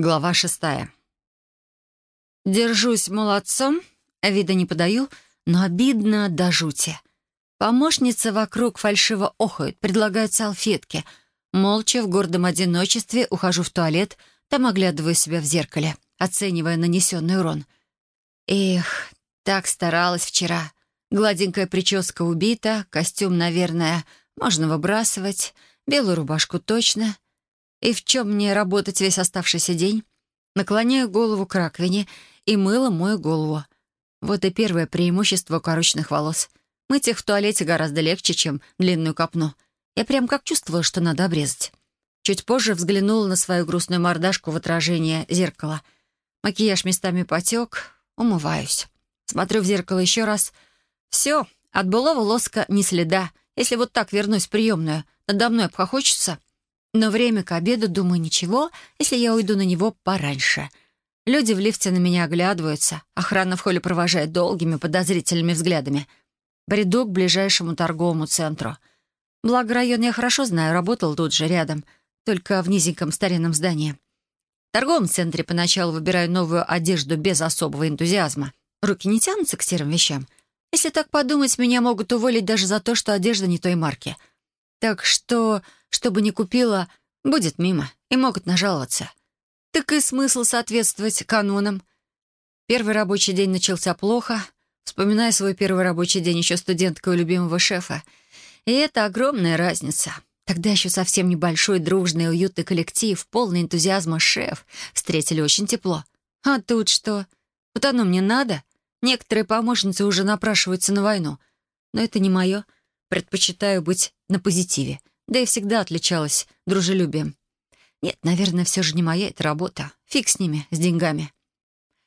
Глава шестая. Держусь молодцом, вида не подаю, но обидно до жути. Помощница вокруг фальшиво охают, предлагают салфетки. Молча в гордом одиночестве ухожу в туалет, там оглядываю себя в зеркале, оценивая нанесенный урон. Эх, так старалась вчера. Гладенькая прическа убита, костюм, наверное, можно выбрасывать, белую рубашку точно — и в чем мне работать весь оставшийся день? Наклоняю голову к раковине и мыло мою голову. Вот и первое преимущество укороченных волос. Мыть их в туалете гораздо легче, чем длинную копну. Я прям как чувствовала, что надо обрезать. Чуть позже взглянула на свою грустную мордашку в отражение зеркала. Макияж местами потек, умываюсь. Смотрю в зеркало еще раз. Все, от былого лоска ни следа. Если вот так вернусь в приемную, надо мной обхохочется — но время к обеду, думаю, ничего, если я уйду на него пораньше. Люди в лифте на меня оглядываются, охрана в холле провожает долгими подозрительными взглядами. Бреду к ближайшему торговому центру. Благо, район я хорошо знаю, работал тут же, рядом, только в низеньком старинном здании. В торговом центре поначалу выбираю новую одежду без особого энтузиазма. Руки не тянутся к серым вещам. Если так подумать, меня могут уволить даже за то, что одежда не той марки — так что, чтобы не купила, будет мимо, и могут нажаловаться. Так и смысл соответствовать канонам. Первый рабочий день начался плохо. Вспоминая свой первый рабочий день еще студенткой у любимого шефа. И это огромная разница. Тогда еще совсем небольшой, дружный, уютный коллектив, полный энтузиазма шеф. Встретили очень тепло. А тут что? Вот оно мне надо? Некоторые помощницы уже напрашиваются на войну. Но это не мое. Предпочитаю быть на позитиве. Да и всегда отличалась дружелюбием. Нет, наверное, все же не моя эта работа. Фиг с ними, с деньгами.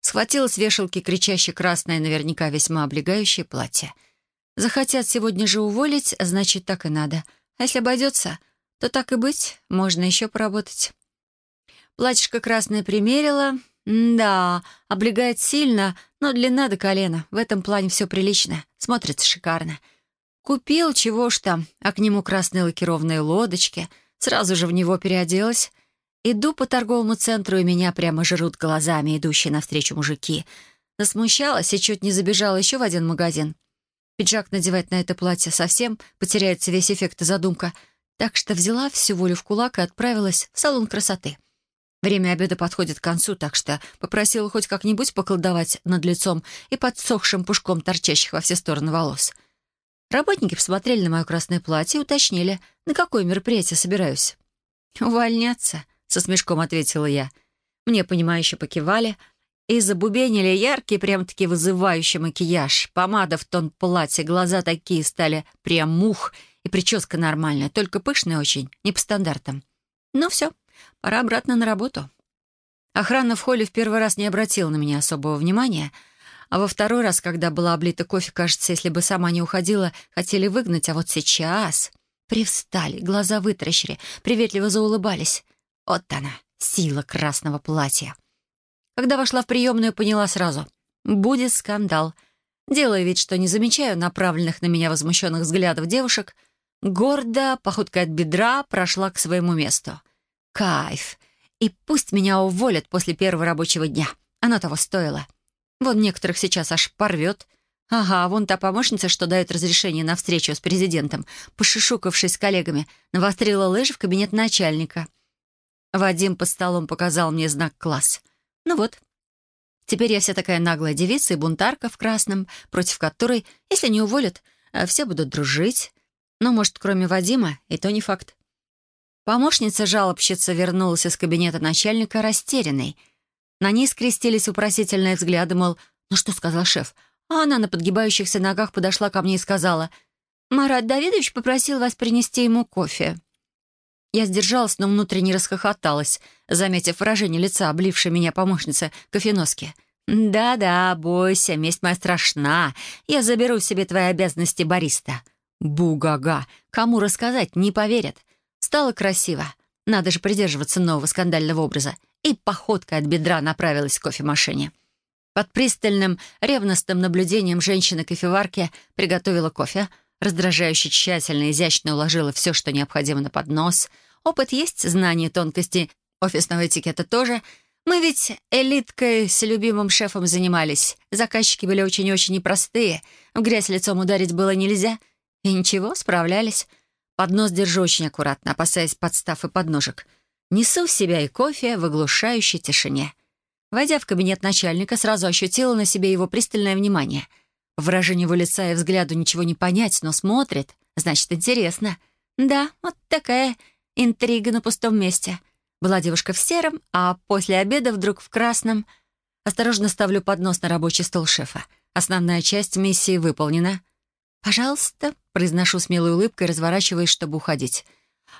Схватила с вешалки кричащее красное, наверняка весьма облегающее платье. Захотят сегодня же уволить, значит, так и надо. А если обойдется, то так и быть, можно еще поработать. Платьишко красное примерила. М да, облегает сильно, но длина до колена. В этом плане все прилично. Смотрится шикарно. Купил, чего ж там, а к нему красные лакированные лодочки. Сразу же в него переоделась. Иду по торговому центру, и меня прямо жрут глазами идущие навстречу мужики. Засмущалась и чуть не забежала еще в один магазин. Пиджак надевать на это платье совсем потеряется весь эффект и задумка. Так что взяла всю волю в кулак и отправилась в салон красоты. Время обеда подходит к концу, так что попросила хоть как-нибудь поколдовать над лицом и подсохшим пушком торчащих во все стороны волос — Работники посмотрели на мое красное платье и уточнили, на какое мероприятие собираюсь. «Увольняться», — со смешком ответила я. Мне, понимающе покивали и забубенили яркий, прям-таки вызывающий макияж. Помада в тон платья, глаза такие стали прям мух, и прическа нормальная, только пышная очень, не по стандартам. Ну все, пора обратно на работу. Охрана в холле в первый раз не обратила на меня особого внимания — а во второй раз, когда была облита кофе, кажется, если бы сама не уходила, хотели выгнать, а вот сейчас... Привстали, глаза вытаращили, приветливо заулыбались. Вот она, сила красного платья. Когда вошла в приемную, поняла сразу. Будет скандал. Делая вид, что не замечаю направленных на меня возмущенных взглядов девушек, гордо, походкой от бедра, прошла к своему месту. Кайф. И пусть меня уволят после первого рабочего дня. Оно того стоило. Вон некоторых сейчас аж порвет. Ага, вон та помощница, что дает разрешение на встречу с президентом, пошишукавшись с коллегами, навострила лыжи в кабинет начальника. Вадим под столом показал мне знак «класс». Ну вот. Теперь я вся такая наглая девица и бунтарка в красном, против которой, если не уволят, э, все будут дружить. Но, может, кроме Вадима, и то не факт. Помощница-жалобщица вернулась из кабинета начальника растерянной — на ней скрестились вопросительные взгляды, мол, «Ну что?» — сказал шеф. А она на подгибающихся ногах подошла ко мне и сказала, «Марат Давидович попросил вас принести ему кофе». Я сдержалась, но внутренне расхохоталась, заметив выражение лица, облившей меня помощницы кофеноски. «Да-да, бойся, месть моя страшна. Я заберу себе твои обязанности бариста». Бу-га-га. Кому рассказать, не поверят. Стало красиво. Надо же придерживаться нового скандального образа и походкой от бедра направилась к кофемашине. Под пристальным, ревностным наблюдением женщины-кофеварки приготовила кофе, раздражающе тщательно и изящно уложила все, что необходимо на поднос. Опыт есть, знание тонкости офисного этикета тоже. Мы ведь элиткой с любимым шефом занимались. Заказчики были очень-очень непростые. В грязь лицом ударить было нельзя. И ничего, справлялись. Поднос держу очень аккуратно, опасаясь подстав и подножек. Несу в себя и кофе в оглушающей тишине. Войдя в кабинет начальника, сразу ощутила на себе его пристальное внимание. По выражению его лица и взгляду ничего не понять, но смотрит. Значит, интересно. Да, вот такая интрига на пустом месте. Была девушка в сером, а после обеда вдруг в красном. Осторожно ставлю поднос на рабочий стол шефа. Основная часть миссии выполнена. «Пожалуйста», — произношу с милой улыбкой, разворачиваясь, чтобы уходить.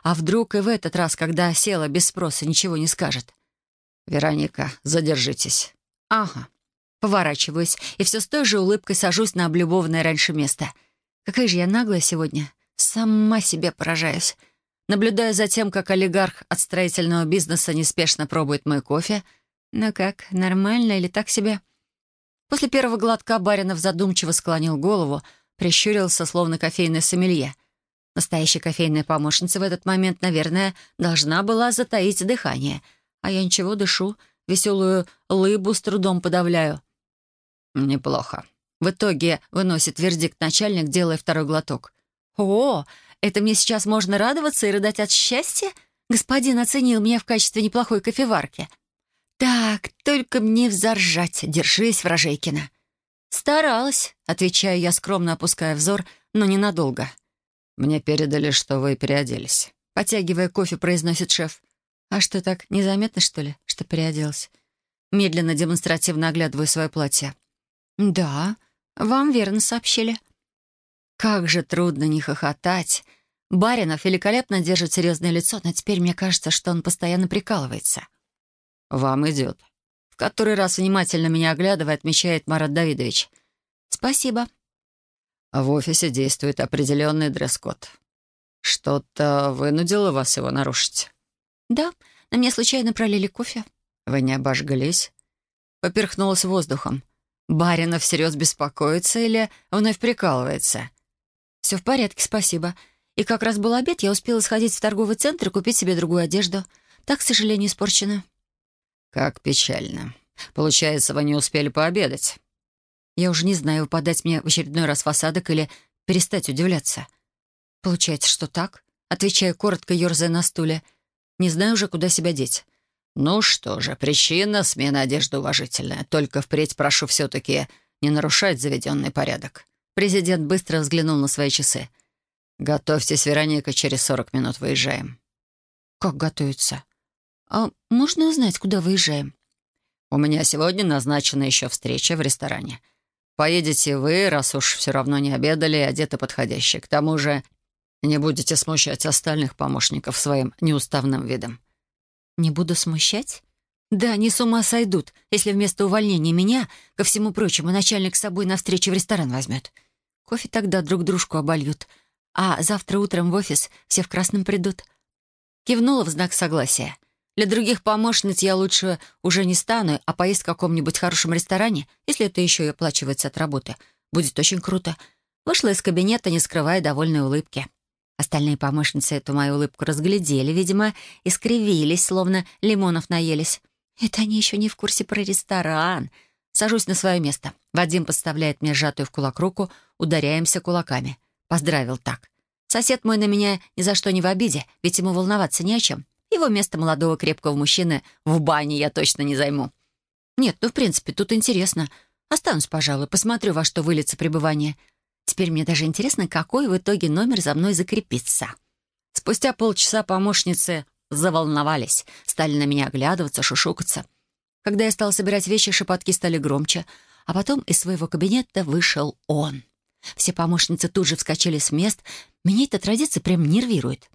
А вдруг и в этот раз, когда села без спроса, ничего не скажет? «Вероника, задержитесь». «Ага». Поворачиваюсь и все с той же улыбкой сажусь на облюбованное раньше место. Какая же я наглая сегодня. Сама себе поражаюсь. Наблюдая за тем, как олигарх от строительного бизнеса неспешно пробует мой кофе. Ну как, нормально или так себе? После первого глотка Баринов задумчиво склонил голову, прищурился, словно кофейный сомелье. Настоящая кофейная помощница в этот момент, наверное, должна была затаить дыхание. А я ничего, дышу, веселую лыбу с трудом подавляю. «Неплохо». В итоге выносит вердикт начальник, делая второй глоток. «О, это мне сейчас можно радоваться и рыдать от счастья? Господин оценил меня в качестве неплохой кофеварки. Так, только мне взоржать. Держись, Вражейкина. Старалась, отвечаю я, скромно опуская взор, но ненадолго. Мне передали, что вы переоделись. Потягивая кофе, произносит шеф. А что так, незаметно, что ли, что переоделась? Медленно, демонстративно оглядываю свое платье. «Да, вам верно сообщили». Как же трудно не хохотать. Баринов великолепно держит серьезное лицо, но теперь мне кажется, что он постоянно прикалывается. «Вам идет». В который раз внимательно меня оглядывая, отмечает Марат Давидович. «Спасибо». В офисе действует определенный дресс-код. Что-то вынудило вас его нарушить? Да, на меня случайно пролили кофе. Вы не обожглись? Поперхнулась воздухом. Баринов всерьез беспокоится или вновь прикалывается? «Все в порядке, спасибо. И как раз был обед, я успела сходить в торговый центр и купить себе другую одежду. Так, к сожалению, испорчена». «Как печально. Получается, вы не успели пообедать». Я уже не знаю, выпадать мне в очередной раз в осадок или перестать удивляться. «Получается, что так?» Отвечаю коротко, ерзая на стуле. «Не знаю уже, куда себя деть». «Ну что же, причина смены одежды уважительная. Только впредь прошу все-таки не нарушать заведенный порядок». Президент быстро взглянул на свои часы. «Готовьтесь, Вероника, через сорок минут выезжаем». «Как готовиться? А можно узнать, куда выезжаем?» «У меня сегодня назначена еще встреча в ресторане. Поедете вы, раз уж все равно не обедали, одеты подходящие. К тому же не будете смущать остальных помощников своим неуставным видом». «Не буду смущать?» Да, они с ума сойдут, если вместо увольнения меня, ко всему прочему, начальник с собой на встречу в ресторан возьмет. Кофе тогда друг дружку обольют. А завтра утром в офис все в красном придут. Кивнула в знак согласия. Для других помощниц я лучше уже не стану, а поесть в каком-нибудь хорошем ресторане, если это еще и оплачивается от работы, будет очень круто. Вышла из кабинета, не скрывая довольной улыбки. Остальные помощницы эту мою улыбку разглядели, видимо, и скривились, словно лимонов наелись. Это они еще не в курсе про ресторан. Сажусь на свое место. Вадим подставляет мне сжатую в кулак руку, ударяемся кулаками. Поздравил так. Сосед мой на меня ни за что не в обиде, ведь ему волноваться не о чем. Его место молодого крепкого мужчины в бане я точно не займу. Нет, ну, в принципе, тут интересно. Останусь, пожалуй, посмотрю, во что выльется пребывание. Теперь мне даже интересно, какой в итоге номер за мной закрепится. Спустя полчаса помощницы заволновались, стали на меня оглядываться, шушукаться. Когда я стала собирать вещи, шепотки стали громче, а потом из своего кабинета вышел он. Все помощницы тут же вскочили с мест. Меня эта традиция прям нервирует.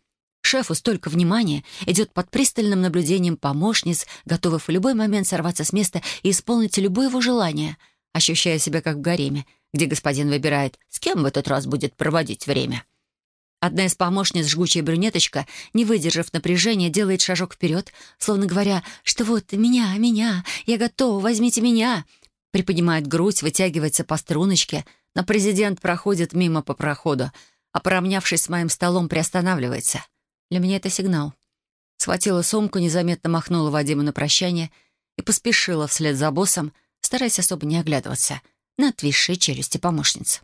Шефу столько внимания идет под пристальным наблюдением помощниц, готовых в любой момент сорваться с места и исполнить любое его желание, ощущая себя как в гареме, где господин выбирает, с кем в этот раз будет проводить время. Одна из помощниц, жгучая брюнеточка, не выдержав напряжения, делает шажок вперед, словно говоря, что вот меня, меня, я готова, возьмите меня. Приподнимает грудь, вытягивается по струночке, но президент проходит мимо по проходу, а поравнявшись с моим столом, приостанавливается. Для меня это сигнал. Схватила сумку, незаметно махнула Вадиму на прощание и поспешила вслед за боссом, стараясь особо не оглядываться на отвисшие челюсти помощницы.